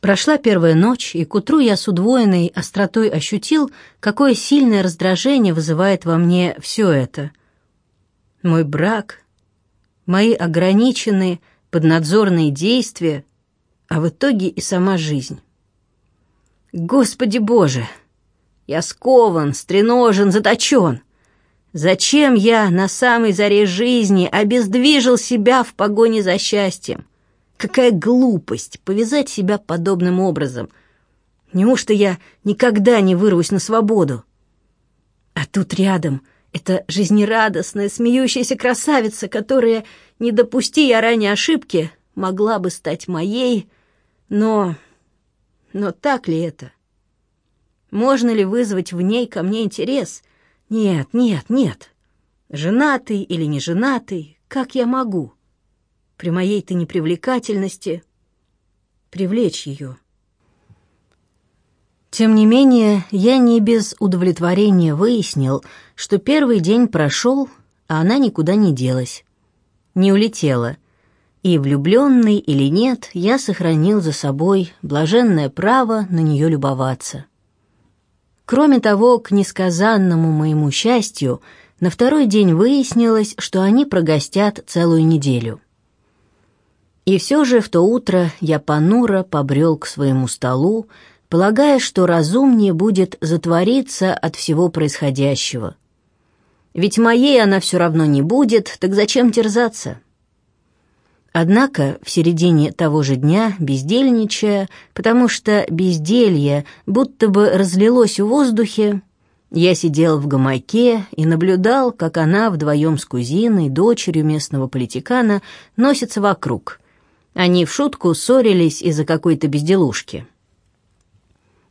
Прошла первая ночь, и к утру я с удвоенной остротой ощутил, какое сильное раздражение вызывает во мне все это. Мой брак, мои ограниченные, поднадзорные действия, а в итоге и сама жизнь. Господи Боже! Я скован, стреножен, заточен. Зачем я на самой заре жизни обездвижил себя в погоне за счастьем? Какая глупость повязать себя подобным образом. Неужто я никогда не вырвусь на свободу? А тут рядом эта жизнерадостная, смеющаяся красавица, которая, не допусти я ранее ошибки, могла бы стать моей, но... Но так ли это? Можно ли вызвать в ней ко мне интерес? Нет, нет, нет. Женатый или не женатый, как я могу? При моей-то непривлекательности привлечь ее. Тем не менее, я не без удовлетворения выяснил, что первый день прошел, а она никуда не делась, не улетела. И влюбленный или нет, я сохранил за собой блаженное право на нее любоваться. Кроме того, к несказанному моему счастью, на второй день выяснилось, что они прогостят целую неделю. И все же в то утро я понуро побрел к своему столу, полагая, что разумнее будет затвориться от всего происходящего. Ведь моей она все равно не будет, так зачем терзаться? Однако в середине того же дня, бездельничая, потому что безделье будто бы разлилось в воздухе, я сидел в гамаке и наблюдал, как она вдвоем с кузиной, дочерью местного политикана, носится вокруг — они в шутку ссорились из-за какой-то безделушки.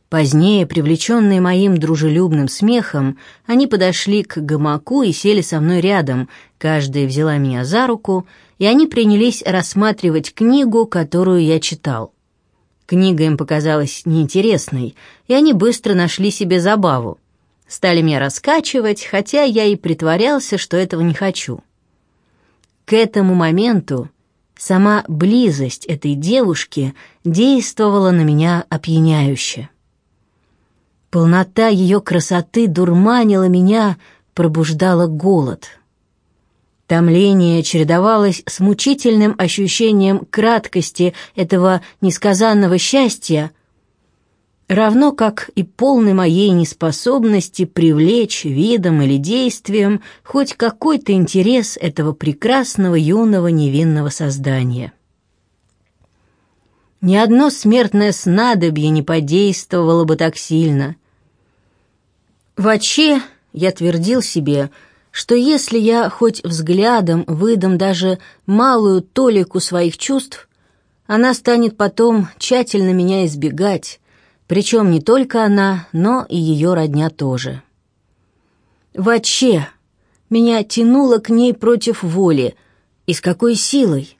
Позднее, привлеченные моим дружелюбным смехом, они подошли к гамаку и сели со мной рядом, каждая взяла меня за руку, и они принялись рассматривать книгу, которую я читал. Книга им показалась неинтересной, и они быстро нашли себе забаву. Стали меня раскачивать, хотя я и притворялся, что этого не хочу. К этому моменту Сама близость этой девушки действовала на меня опьяняюще. Полнота ее красоты дурманила меня, пробуждала голод. Томление чередовалось с мучительным ощущением краткости этого несказанного счастья, равно как и полной моей неспособности привлечь видом или действием хоть какой-то интерес этого прекрасного юного невинного создания. Ни одно смертное снадобье не подействовало бы так сильно. Вообще, я твердил себе, что если я хоть взглядом выдам даже малую толику своих чувств, она станет потом тщательно меня избегать, причем не только она, но и ее родня тоже. Вообще, меня тянуло к ней против воли, и с какой силой.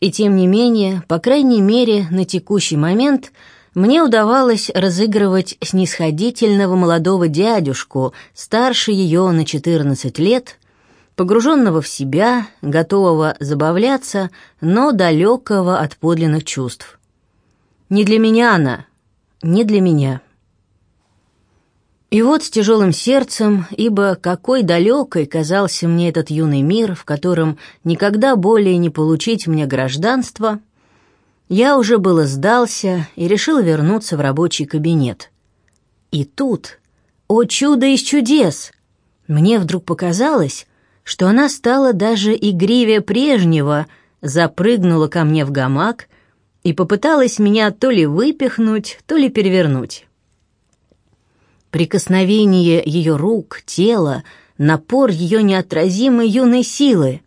И тем не менее, по крайней мере, на текущий момент мне удавалось разыгрывать снисходительного молодого дядюшку, старше ее на 14 лет, погруженного в себя, готового забавляться, но далекого от подлинных чувств. Не для меня она, не для меня. И вот с тяжелым сердцем, ибо какой далекой казался мне этот юный мир, в котором никогда более не получить мне гражданство, я уже было сдался и решил вернуться в рабочий кабинет. И тут, о чудо из чудес, мне вдруг показалось, что она стала даже игривее прежнего, запрыгнула ко мне в гамак и попыталась меня то ли выпихнуть, то ли перевернуть. Прикосновение ее рук, тела, напор ее неотразимой юной силы.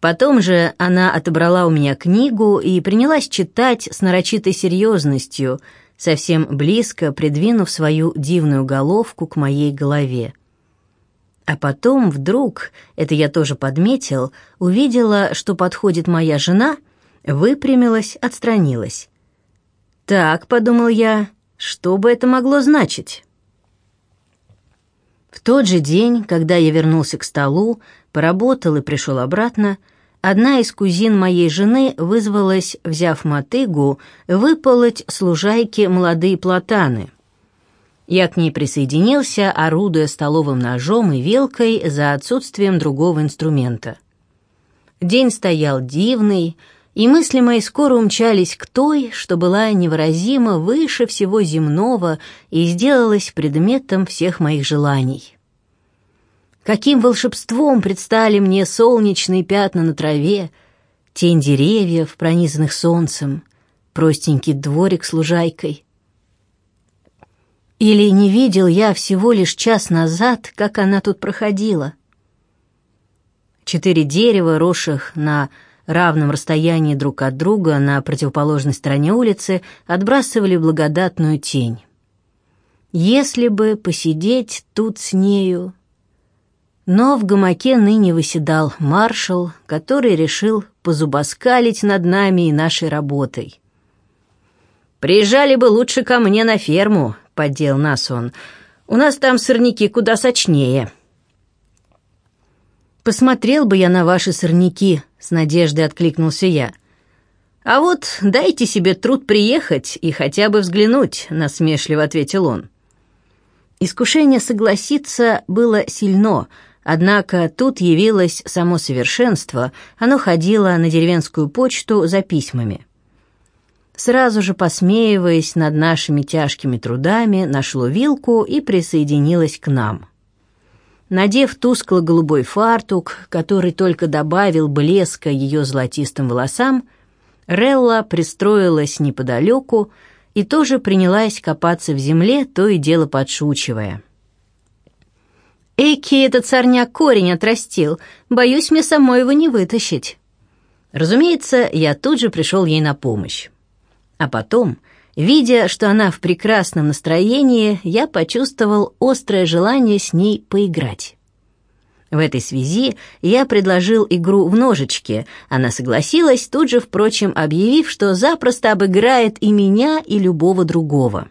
Потом же она отобрала у меня книгу и принялась читать с нарочитой серьезностью, совсем близко придвинув свою дивную головку к моей голове. А потом вдруг, это я тоже подметил, увидела, что подходит моя жена — выпрямилась, отстранилась. «Так», — подумал я, — «что бы это могло значить?» В тот же день, когда я вернулся к столу, поработал и пришел обратно, одна из кузин моей жены вызвалась, взяв мотыгу, выполоть с молодые платаны. Я к ней присоединился, орудуя столовым ножом и вилкой за отсутствием другого инструмента. День стоял дивный, и мысли мои скоро умчались к той, что была невыразимо выше всего земного и сделалась предметом всех моих желаний. Каким волшебством предстали мне солнечные пятна на траве, тень деревьев, пронизанных солнцем, простенький дворик с лужайкой. Или не видел я всего лишь час назад, как она тут проходила? Четыре дерева, росших на равном расстоянии друг от друга на противоположной стороне улицы, отбрасывали благодатную тень. Если бы посидеть тут с нею... Но в гамаке ныне выседал маршал, который решил позубоскалить над нами и нашей работой. «Приезжали бы лучше ко мне на ферму», — поддел нас он. «У нас там сорняки куда сочнее». «Посмотрел бы я на ваши сорняки», — с надеждой откликнулся я. «А вот дайте себе труд приехать и хотя бы взглянуть», — насмешливо ответил он. Искушение согласиться было сильно, однако тут явилось само совершенство, оно ходило на деревенскую почту за письмами. Сразу же посмеиваясь над нашими тяжкими трудами, нашло вилку и присоединилось к нам. Надев тускло-голубой фартук, который только добавил блеска ее золотистым волосам, Релла пристроилась неподалеку и тоже принялась копаться в земле, то и дело подшучивая. «Эки этот сорняк корень отрастил, боюсь, мне самой его не вытащить». Разумеется, я тут же пришел ей на помощь. А потом Видя, что она в прекрасном настроении, я почувствовал острое желание с ней поиграть. В этой связи я предложил игру в ножички. Она согласилась, тут же, впрочем, объявив, что запросто обыграет и меня, и любого другого.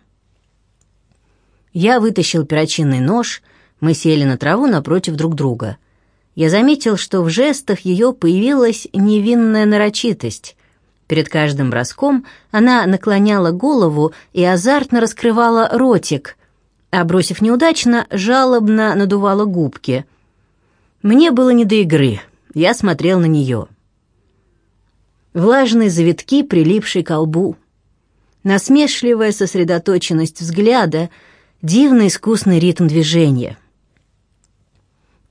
Я вытащил перочинный нож, мы сели на траву напротив друг друга. Я заметил, что в жестах ее появилась невинная нарочитость, Перед каждым броском она наклоняла голову и азартно раскрывала ротик, а, бросив неудачно, жалобно надувала губки. Мне было не до игры, я смотрел на нее. Влажные завитки, прилипшие к лбу. Насмешливая сосредоточенность взгляда, дивно искусный ритм движения.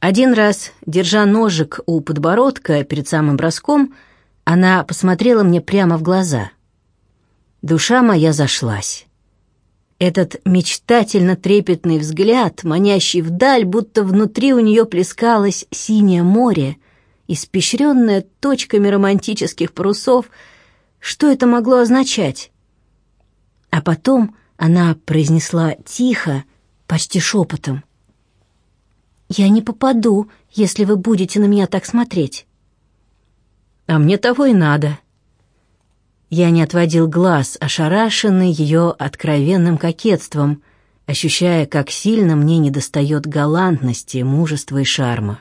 Один раз, держа ножик у подбородка перед самым броском, она посмотрела мне прямо в глаза. Душа моя зашлась. Этот мечтательно-трепетный взгляд, манящий вдаль, будто внутри у нее плескалось синее море, испещренное точками романтических парусов, что это могло означать? А потом она произнесла тихо, почти шепотом. «Я не попаду, если вы будете на меня так смотреть». А мне того и надо. Я не отводил глаз, ошарашенный ее откровенным кокетством, ощущая, как сильно мне недостает галантности, мужества и шарма.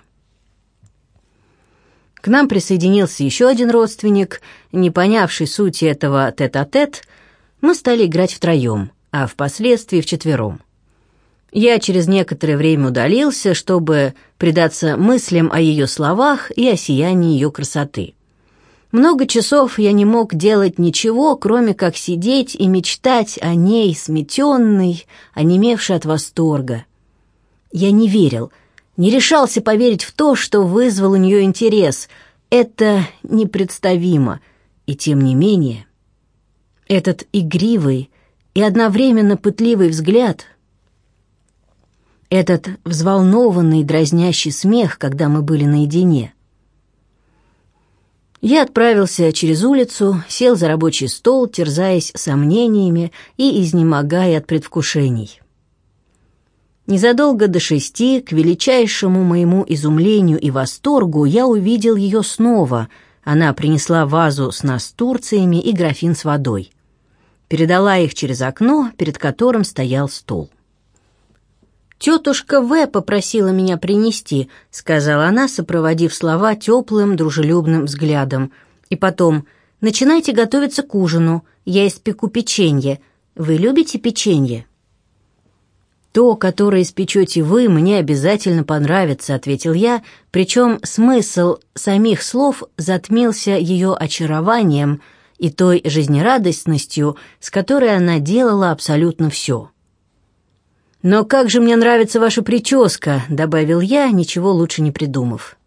К нам присоединился еще один родственник, не понявший сути этого тет-а-тет, -тет, мы стали играть втроем, а впоследствии вчетвером. Я через некоторое время удалился, чтобы предаться мыслям о ее словах и о сиянии ее красоты. Много часов я не мог делать ничего, кроме как сидеть и мечтать о ней, сметенной, онемевшей от восторга. Я не верил, не решался поверить в то, что вызвал у нее интерес. Это непредставимо, и тем не менее... Этот игривый и одновременно пытливый взгляд, этот взволнованный дразнящий смех, когда мы были наедине — я отправился через улицу, сел за рабочий стол, терзаясь сомнениями и изнемогая от предвкушений. Незадолго до шести, к величайшему моему изумлению и восторгу, я увидел ее снова. Она принесла вазу с настурциями и графин с водой. Передала их через окно, перед которым стоял стол. «Тетушка В. попросила меня принести», — сказала она, сопроводив слова теплым, дружелюбным взглядом. «И потом, начинайте готовиться к ужину. Я испеку печенье. Вы любите печенье?» «То, которое испечете вы, мне обязательно понравится», — ответил я, причем смысл самих слов затмился ее очарованием и той жизнерадостностью, с которой она делала абсолютно все. «Но как же мне нравится ваша прическа», — добавил я, ничего лучше не придумав.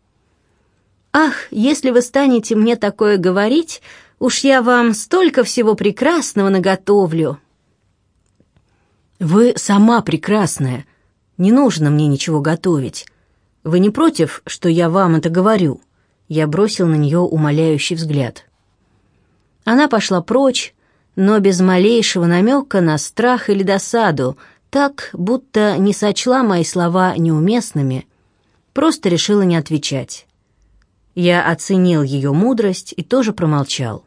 «Ах, если вы станете мне такое говорить, уж я вам столько всего прекрасного наготовлю». «Вы сама прекрасная. Не нужно мне ничего готовить. Вы не против, что я вам это говорю?» Я бросил на нее умоляющий взгляд. Она пошла прочь, но без малейшего намека на страх или досаду, так, будто не сочла мои слова неуместными, просто решила не отвечать. Я оценил ее мудрость и тоже промолчал.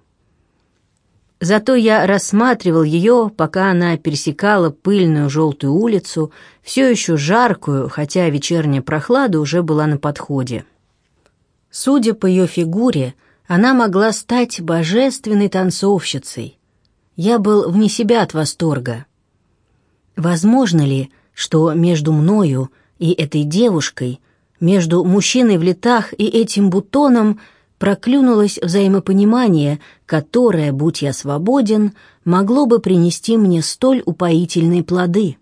Зато я рассматривал ее, пока она пересекала пыльную желтую улицу, все еще жаркую, хотя вечерняя прохлада уже была на подходе. Судя по ее фигуре, она могла стать божественной танцовщицей. Я был вне себя от восторга. Возможно ли, что между мною и этой девушкой, между мужчиной в летах и этим бутоном проклюнулось взаимопонимание, которое, будь я свободен, могло бы принести мне столь упоительные плоды?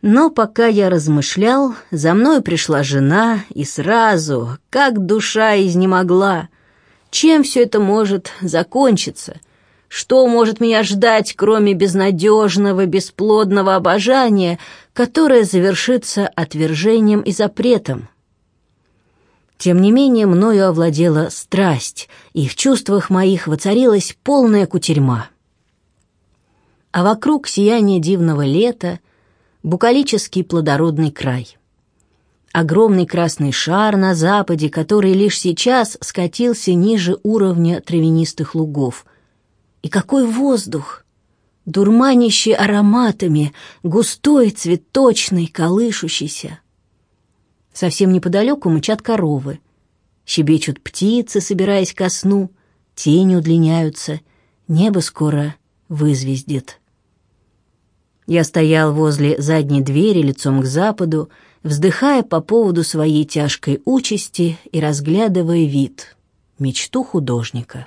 Но пока я размышлял, за мной пришла жена, и сразу, как душа изнемогла. Чем все это может закончиться? Что может меня ждать, кроме безнадежного, бесплодного обожания, которое завершится отвержением и запретом? Тем не менее, мною овладела страсть, и в чувствах моих воцарилась полная кутерьма. А вокруг сияние дивного лета, букалический плодородный край. Огромный красный шар на западе, который лишь сейчас скатился ниже уровня травянистых лугов — и какой воздух! Дурманящий ароматами, густой, цветочный, колышущийся. Совсем неподалеку мычат коровы. Щебечут птицы, собираясь ко сну, тени удлиняются, небо скоро вызвездит. Я стоял возле задней двери лицом к западу, вздыхая по поводу своей тяжкой участи и разглядывая вид, мечту художника.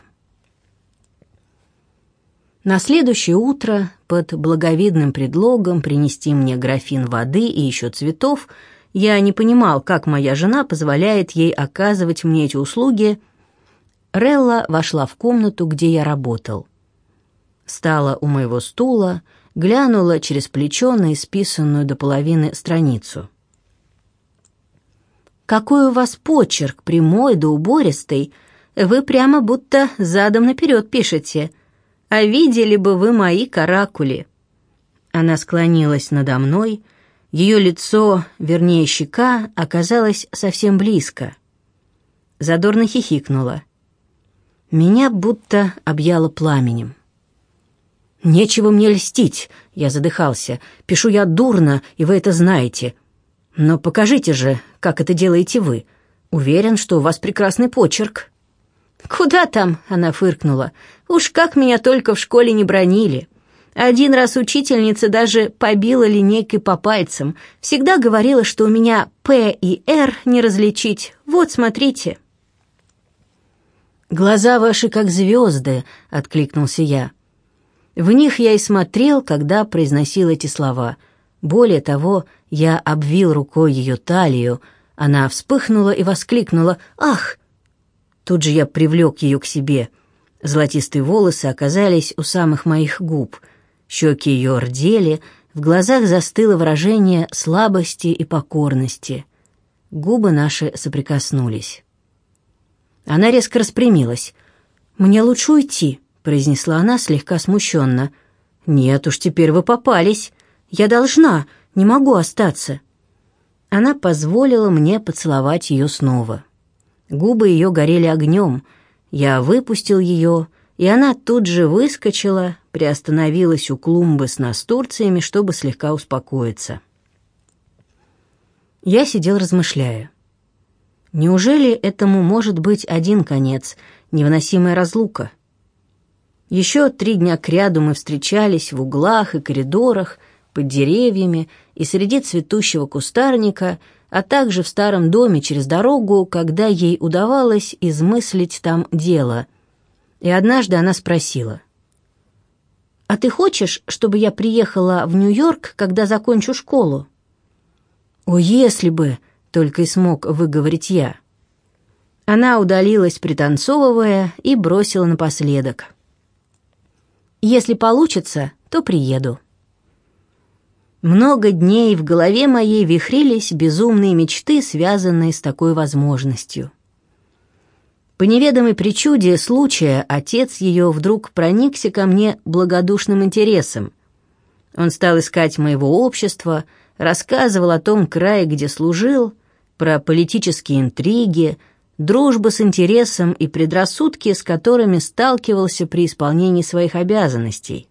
На следующее утро, под благовидным предлогом принести мне графин воды и еще цветов, я не понимал, как моя жена позволяет ей оказывать мне эти услуги, Релла вошла в комнату, где я работал. Стала у моего стула, глянула через плечо на исписанную до половины страницу. «Какой у вас почерк, прямой да убористый! Вы прямо будто задом наперед пишете», а видели бы вы мои каракули». Она склонилась надо мной, ее лицо, вернее щека, оказалось совсем близко. Задорно хихикнула. Меня будто объяло пламенем. «Нечего мне льстить», — я задыхался. «Пишу я дурно, и вы это знаете. Но покажите же, как это делаете вы. Уверен, что у вас прекрасный почерк». «Куда там?» — она фыркнула. «Уж как меня только в школе не бронили. Один раз учительница даже побила линейкой по пальцам. Всегда говорила, что у меня «П» и «Р» не различить. Вот, смотрите». «Глаза ваши как звезды», — откликнулся я. В них я и смотрел, когда произносил эти слова. Более того, я обвил рукой ее талию. Она вспыхнула и воскликнула «Ах!» Тут же я привлек ее к себе. Золотистые волосы оказались у самых моих губ. Щеки ее рдели, в глазах застыло выражение слабости и покорности. Губы наши соприкоснулись. Она резко распрямилась. «Мне лучше уйти», — произнесла она слегка смущенно. «Нет уж, теперь вы попались. Я должна, не могу остаться». Она позволила мне поцеловать ее снова. Губы ее горели огнем. Я выпустил ее, и она тут же выскочила, приостановилась у клумбы с настурциями, чтобы слегка успокоиться. Я сидел размышляя. Неужели этому может быть один конец, невыносимая разлука? Еще три дня кряду мы встречались в углах и коридорах, под деревьями и среди цветущего кустарника, а также в старом доме через дорогу, когда ей удавалось измыслить там дело. И однажды она спросила, «А ты хочешь, чтобы я приехала в Нью-Йорк, когда закончу школу?» «О, если бы!» — только и смог выговорить я. Она удалилась, пританцовывая, и бросила напоследок. «Если получится, то приеду». Много дней в голове моей вихрились безумные мечты, связанные с такой возможностью. По неведомой причуде случая отец ее вдруг проникся ко мне благодушным интересом. Он стал искать моего общества, рассказывал о том крае, где служил, про политические интриги, дружбу с интересом и предрассудки, с которыми сталкивался при исполнении своих обязанностей.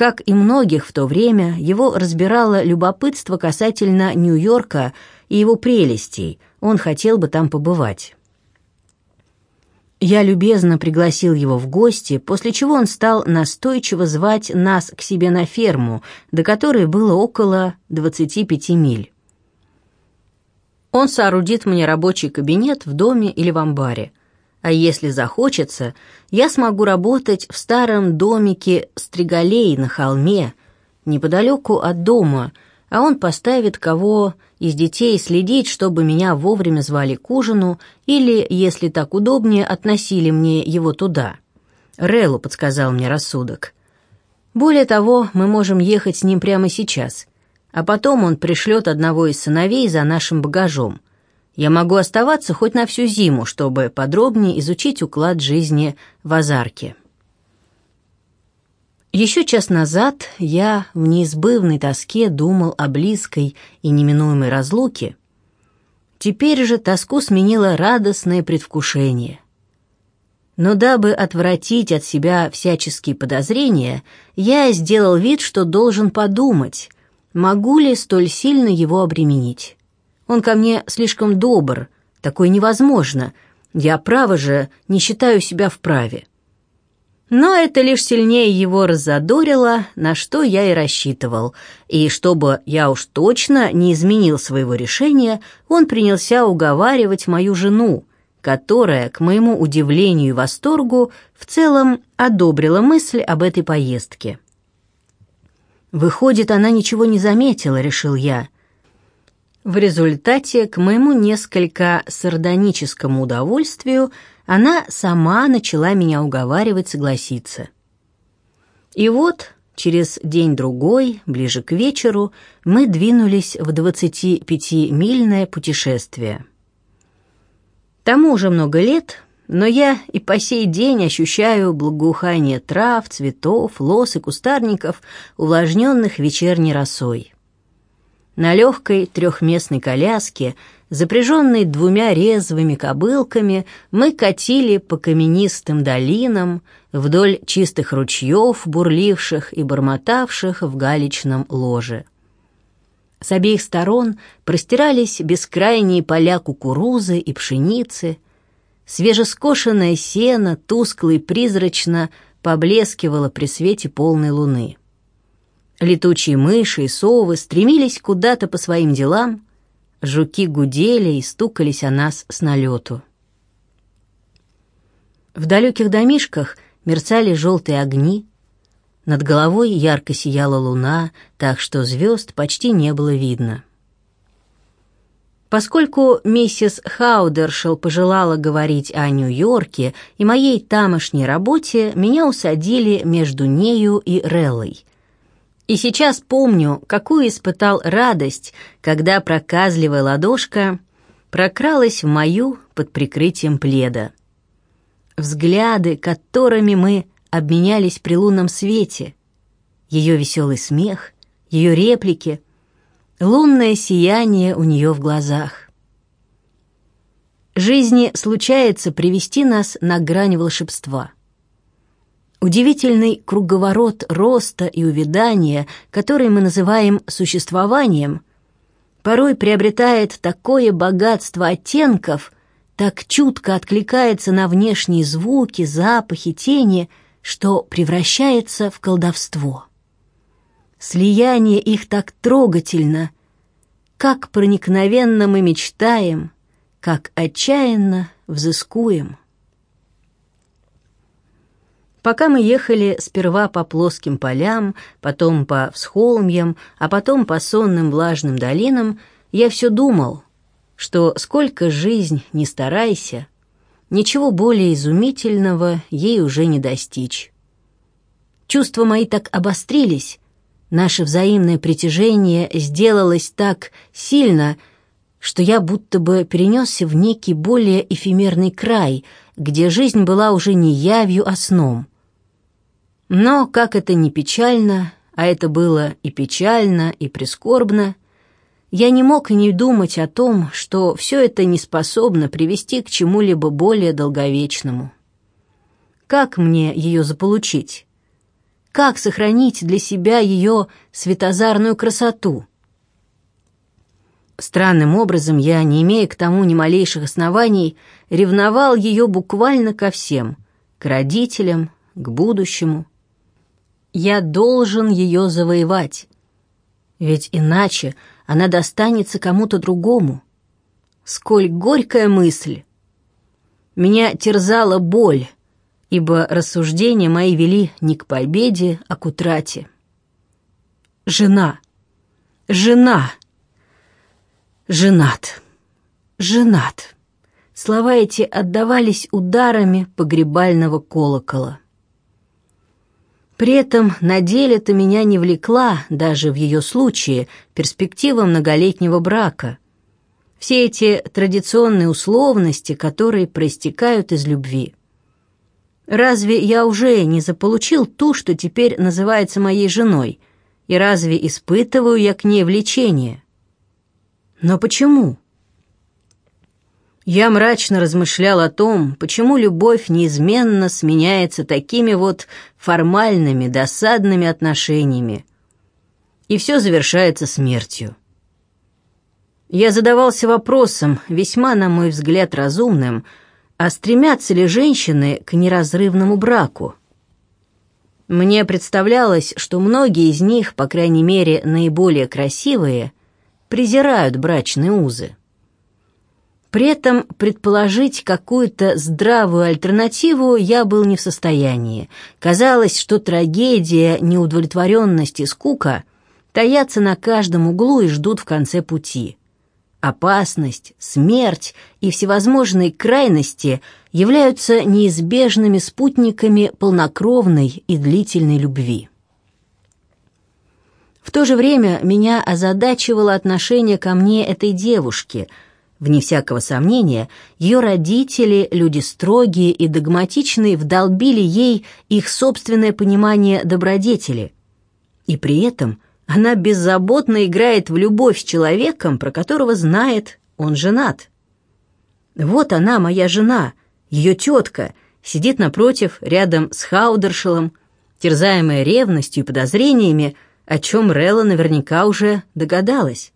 Как и многих в то время, его разбирало любопытство касательно Нью-Йорка и его прелестей, он хотел бы там побывать. Я любезно пригласил его в гости, после чего он стал настойчиво звать нас к себе на ферму, до которой было около 25 миль. Он соорудит мне рабочий кабинет в доме или в амбаре. А если захочется, я смогу работать в старом домике Стригалей на холме, неподалеку от дома, а он поставит кого из детей следить, чтобы меня вовремя звали к ужину или, если так удобнее, относили мне его туда. Реллу подсказал мне рассудок. Более того, мы можем ехать с ним прямо сейчас, а потом он пришлет одного из сыновей за нашим багажом — я могу оставаться хоть на всю зиму, чтобы подробнее изучить уклад жизни в Азарке. Еще час назад я в неизбывной тоске думал о близкой и неминуемой разлуке. Теперь же тоску сменило радостное предвкушение. Но дабы отвратить от себя всяческие подозрения, я сделал вид, что должен подумать, могу ли столь сильно его обременить. Он ко мне слишком добр, такое невозможно. Я, право же, не считаю себя вправе. Но это лишь сильнее его разодорило, на что я и рассчитывал. И чтобы я уж точно не изменил своего решения, он принялся уговаривать мою жену, которая, к моему удивлению и восторгу, в целом одобрила мысль об этой поездке. «Выходит, она ничего не заметила», — решил я, — в результате, к моему несколько сардоническому удовольствию, она сама начала меня уговаривать согласиться. И вот, через день-другой, ближе к вечеру, мы двинулись в 25-мильное путешествие. Тому уже много лет, но я и по сей день ощущаю благоухание трав, цветов, лос и кустарников, увлажненных вечерней росой. На легкой трехместной коляске, запряженной двумя резвыми кобылками, мы катили по каменистым долинам вдоль чистых ручьев, бурливших и бормотавших в галечном ложе. С обеих сторон простирались бескрайние поля кукурузы и пшеницы, свежескошенное сено тускло и призрачно поблескивало при свете полной луны. Летучие мыши и совы стремились куда-то по своим делам, жуки гудели и стукались о нас с налету. В далеких домишках мерцали желтые огни, над головой ярко сияла луна, так что звезд почти не было видно. Поскольку миссис Хаудершел пожелала говорить о Нью-Йорке и моей тамошней работе, меня усадили между нею и Реллой, и сейчас помню, какую испытал радость, когда проказливая ладошка прокралась в мою под прикрытием пледа. Взгляды, которыми мы обменялись при лунном свете, ее веселый смех, ее реплики, лунное сияние у нее в глазах. Жизни случается привести нас на грань волшебства — Удивительный круговорот роста и увядания, который мы называем существованием, порой приобретает такое богатство оттенков, так чутко откликается на внешние звуки, запахи, тени, что превращается в колдовство. Слияние их так трогательно, как проникновенно мы мечтаем, как отчаянно взыскуем. Пока мы ехали сперва по плоским полям, потом по всхолмьям, а потом по сонным влажным долинам, я все думал, что сколько жизнь не старайся, ничего более изумительного ей уже не достичь. Чувства мои так обострились, наше взаимное притяжение сделалось так сильно, что я будто бы перенесся в некий более эфемерный край, где жизнь была уже не явью, а сном. Но, как это не печально, а это было и печально, и прискорбно, я не мог не думать о том, что все это не способно привести к чему-либо более долговечному. Как мне ее заполучить? Как сохранить для себя ее светозарную красоту? Странным образом я, не имея к тому ни малейших оснований, ревновал ее буквально ко всем, к родителям, к будущему. Я должен ее завоевать, ведь иначе она достанется кому-то другому. Сколь горькая мысль! Меня терзала боль, ибо рассуждения мои вели не к победе, а к утрате. Жена! Жена! Женат! Женат! Слова эти отдавались ударами погребального колокола. При этом на деле-то меня не влекла, даже в ее случае, перспектива многолетнего брака. Все эти традиционные условности, которые проистекают из любви. Разве я уже не заполучил ту, что теперь называется моей женой, и разве испытываю я к ней влечение? Но почему? Я мрачно размышлял о том, почему любовь неизменно сменяется такими вот формальными, досадными отношениями. И все завершается смертью. Я задавался вопросом, весьма, на мой взгляд, разумным, а стремятся ли женщины к неразрывному браку? Мне представлялось, что многие из них, по крайней мере, наиболее красивые, презирают брачные узы. При этом предположить какую-то здравую альтернативу я был не в состоянии. Казалось, что трагедия, неудовлетворенность и скука таятся на каждом углу и ждут в конце пути. Опасность, смерть и всевозможные крайности являются неизбежными спутниками полнокровной и длительной любви. В то же время меня озадачивало отношение ко мне этой девушки – Вне всякого сомнения, ее родители, люди строгие и догматичные, вдолбили ей их собственное понимание добродетели. И при этом она беззаботно играет в любовь с человеком, про которого знает, он женат. Вот она, моя жена, ее тетка, сидит напротив, рядом с Хаудершелом, терзаемая ревностью и подозрениями, о чем Релла наверняка уже догадалась.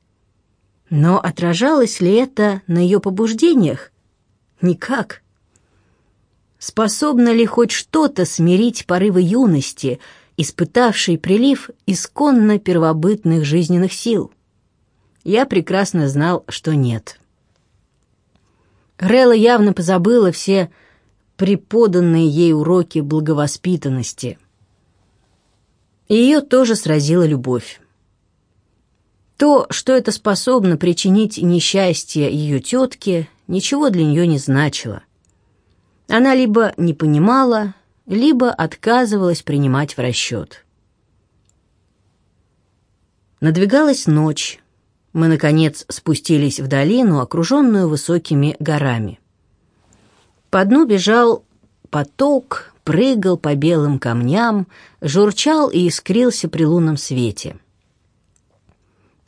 Но отражалось ли это на ее побуждениях? Никак. Способно ли хоть что-то смирить порывы юности, испытавшей прилив исконно первобытных жизненных сил? Я прекрасно знал, что нет. Релла явно позабыла все преподанные ей уроки благовоспитанности. Ее тоже сразила любовь. То, что это способно причинить несчастье ее тетке, ничего для нее не значило. Она либо не понимала, либо отказывалась принимать в расчет. Надвигалась ночь. Мы, наконец, спустились в долину, окруженную высокими горами. По дну бежал поток, прыгал по белым камням, журчал и искрился при лунном свете.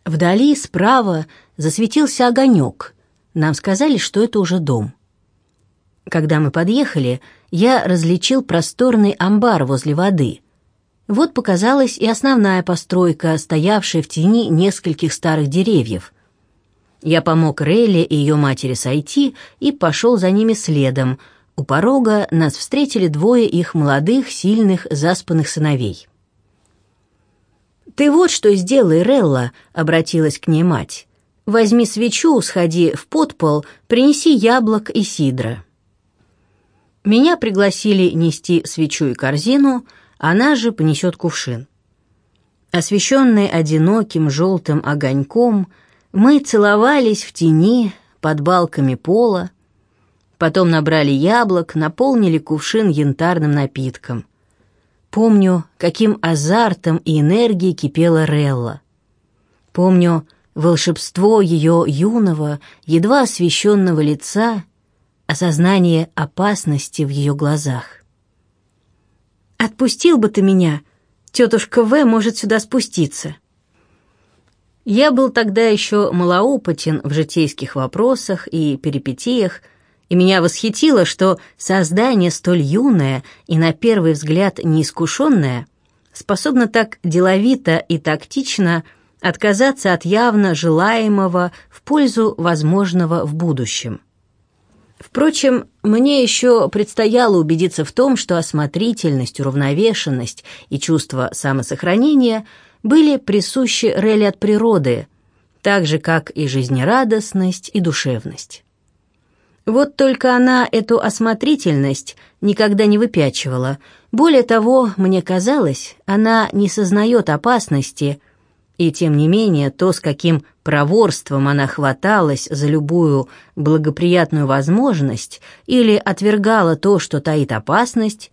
Вдали справа засветился огонек. Нам сказали, что это уже дом. Когда мы подъехали, я различил просторный амбар возле воды. Вот показалась и основная постройка, стоявшая в тени нескольких старых деревьев. Я помог Релле и ее матери сойти и пошел за ними следом. У порога нас встретили двое их молодых, сильных, заспанных сыновей. «Ты вот что сделай, Релла», — обратилась к ней мать. «Возьми свечу, сходи в подпол, принеси яблок и сидра». Меня пригласили нести свечу и корзину, она же понесет кувшин. Освещенные одиноким желтым огоньком, мы целовались в тени под балками пола, потом набрали яблок, наполнили кувшин янтарным напитком. Помню, каким азартом и энергией кипела Релла. Помню волшебство ее юного, едва освещенного лица — осознание опасности в ее глазах. «Отпустил бы ты меня, тетушка В может сюда спуститься». Я был тогда еще малоопытен в житейских вопросах и перипетиях, и меня восхитило, что создание столь юное и на первый взгляд неискушенное способно так деловито и тактично отказаться от явно желаемого в пользу возможного в будущем. Впрочем, мне еще предстояло убедиться в том, что осмотрительность, уравновешенность и чувство самосохранения были присущи Релли от природы, так же, как и жизнерадостность и душевность. Вот только она эту осмотрительность никогда не выпячивала. Более того, мне казалось, она не сознает опасности, и тем не менее, то, с каким проворством она хваталась за любую благоприятную возможность или отвергала то, что таит опасность,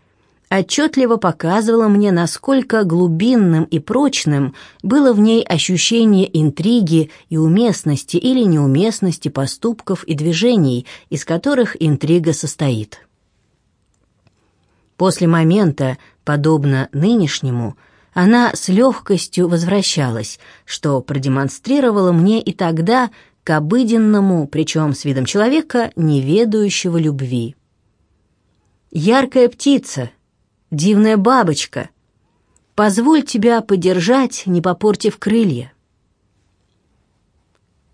отчетливо показывало мне, насколько глубинным и прочным было в ней ощущение интриги и уместности или неуместности поступков и движений, из которых интрига состоит. После момента, подобно нынешнему, она с легкостью возвращалась, что продемонстрировало мне и тогда к обыденному, причем с видом человека, неведающего любви. «Яркая птица, дивная бабочка, позволь тебя подержать, не попортив крылья».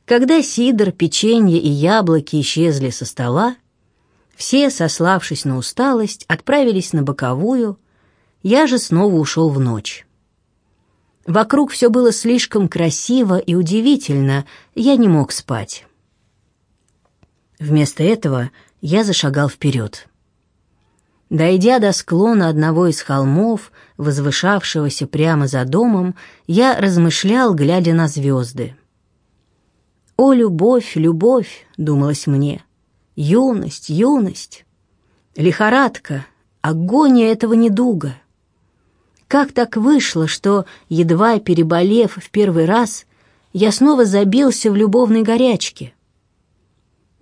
Когда сидр, печенье и яблоки исчезли со стола, все, сославшись на усталость, отправились на боковую, я же снова ушел в ночь. Вокруг все было слишком красиво и удивительно, я не мог спать. Вместо этого я зашагал вперед. Дойдя до склона одного из холмов, возвышавшегося прямо за домом, я размышлял, глядя на звезды. «О, любовь, любовь!» — думалось мне. «Юность, юность! Лихорадка, агония этого недуга!» Как так вышло, что, едва переболев в первый раз, я снова забился в любовной горячке?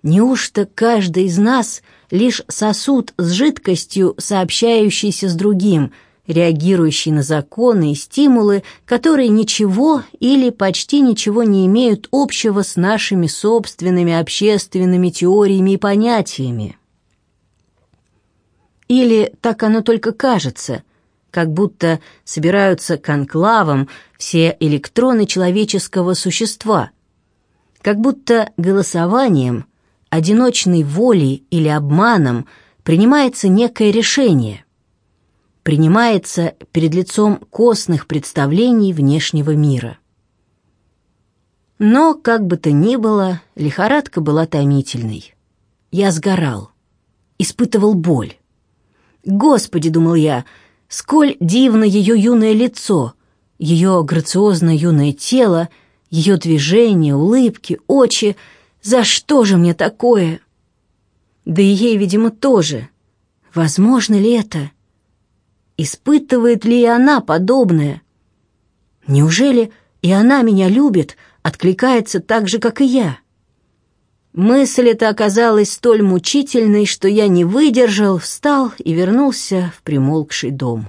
Неужто каждый из нас лишь сосуд с жидкостью, сообщающийся с другим, реагирующий на законы и стимулы, которые ничего или почти ничего не имеют общего с нашими собственными общественными теориями и понятиями? Или так оно только кажется, как будто собираются конклавом все электроны человеческого существа, как будто голосованием, одиночной волей или обманом принимается некое решение, принимается перед лицом костных представлений внешнего мира. Но, как бы то ни было, лихорадка была томительной. Я сгорал, испытывал боль. «Господи!» — думал я — Сколь дивно ее юное лицо, ее грациозное юное тело, ее движения, улыбки, очи. За что же мне такое? Да и ей, видимо, тоже. Возможно ли это? Испытывает ли и она подобное? Неужели и она меня любит, откликается так же, как и я?» Мысль эта оказалась столь мучительной, что я не выдержал, встал и вернулся в примолкший дом.